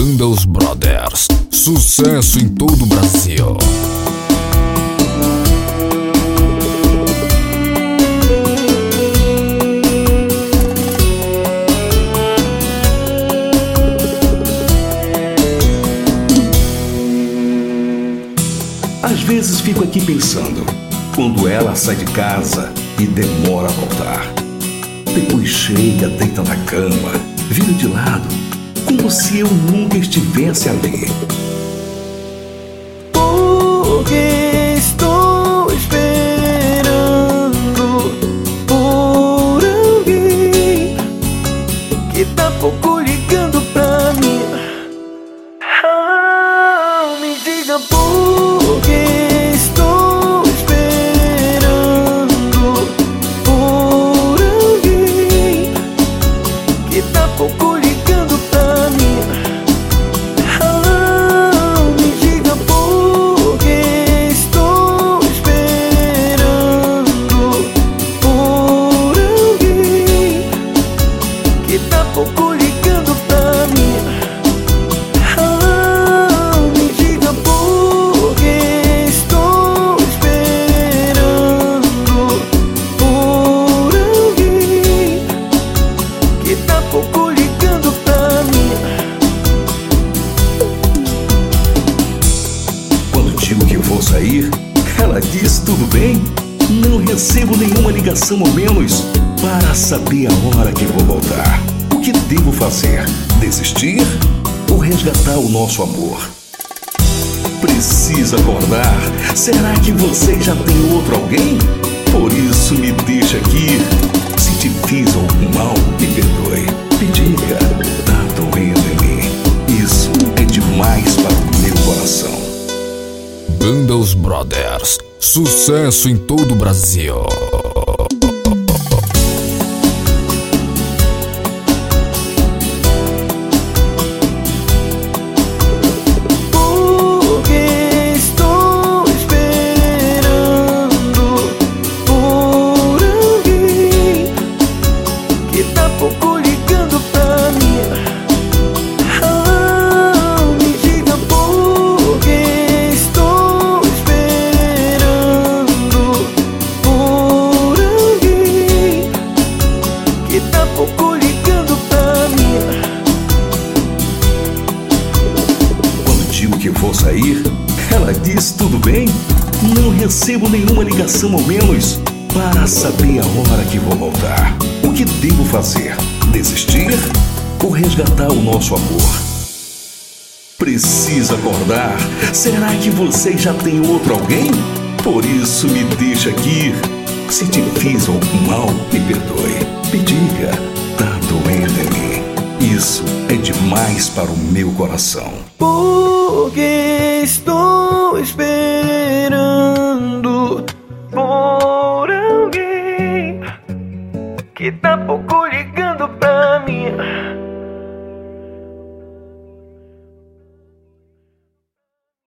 Banda Os Brothers. Sucesso em todo o Brasil. Às vezes fico aqui pensando, quando ela sai de casa e demora a voltar. Depois chega, deita na cama, vira de lado, como se eu nunca estivesse ali. Ela diz tudo bem. Não recebo nenhuma ligação ao menos para saber a hora que vou voltar. O que devo fazer? Desistir ou resgatar o nosso amor? Precisa acordar? Será que você já tem outro alguém? Por isso me deixa aqui. Se te fiz algum mal, me perdoe. Me diga, tá doendo em mim. Isso é demais para o meu coração. Banda Os Brothers. Sucesso em todo o Brasil. Tá pouco ligando pra mim. Digo que vou sair, ela diz tudo bem. Não recebo nenhuma ligação ao menos para saber a hora que vou voltar. O que devo fazer? Desistir ou resgatar o nosso amor? Precisa acordar? Será que você já tem outro alguém? Por isso me deixa aqui. Se te fiz algum mal, me perdoe. Me diga, tá doendo em mim. Isso é demais para o meu coração. Porque estou esperando por alguém que tá pouco ligando pra mim.